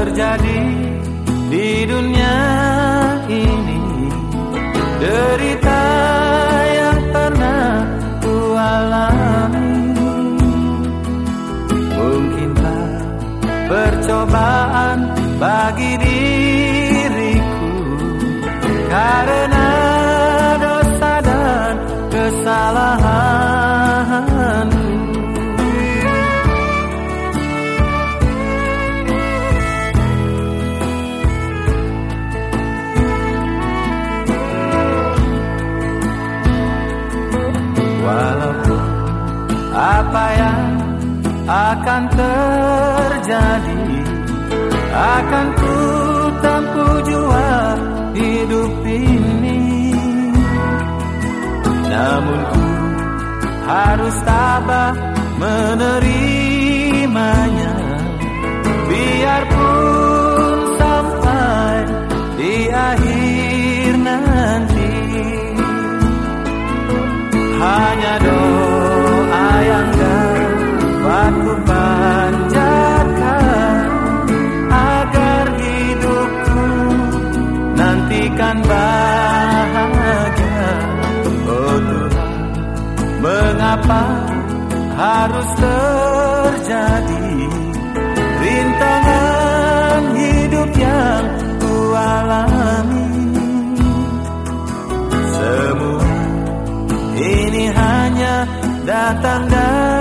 terjadi di dunia ini. Derita yang pernah ku alami. Mungkinkah percobaan bagi diriku. Karena apa yang akan terjadi akan ku tempuh jua hidup ini. Namun ku harus tabah nantikan bahagia. Oh Tuhan mengapa harus terjadi rintangan hidup yang ku alami semua ini hanya datang darimu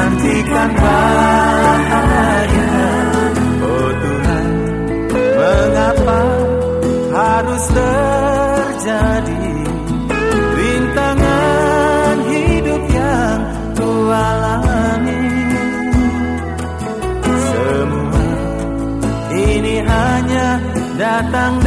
nantikan bahagia oh Tuhan mengapa harus terjadi rintangan hidup yang ku alami semua ini hanya datang